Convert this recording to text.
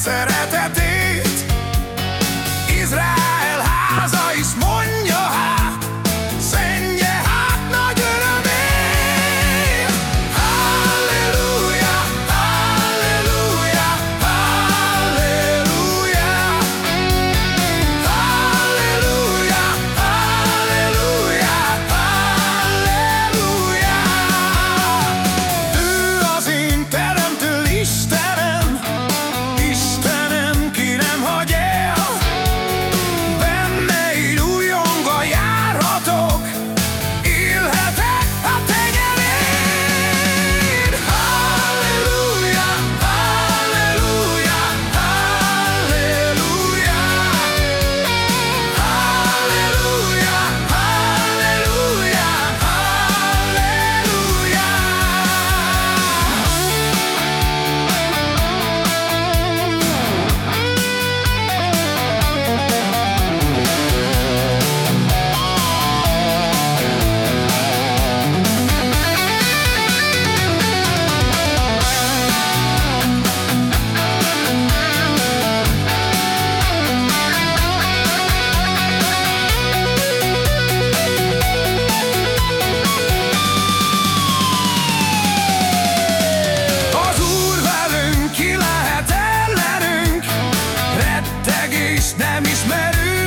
Será? és nem ismerünk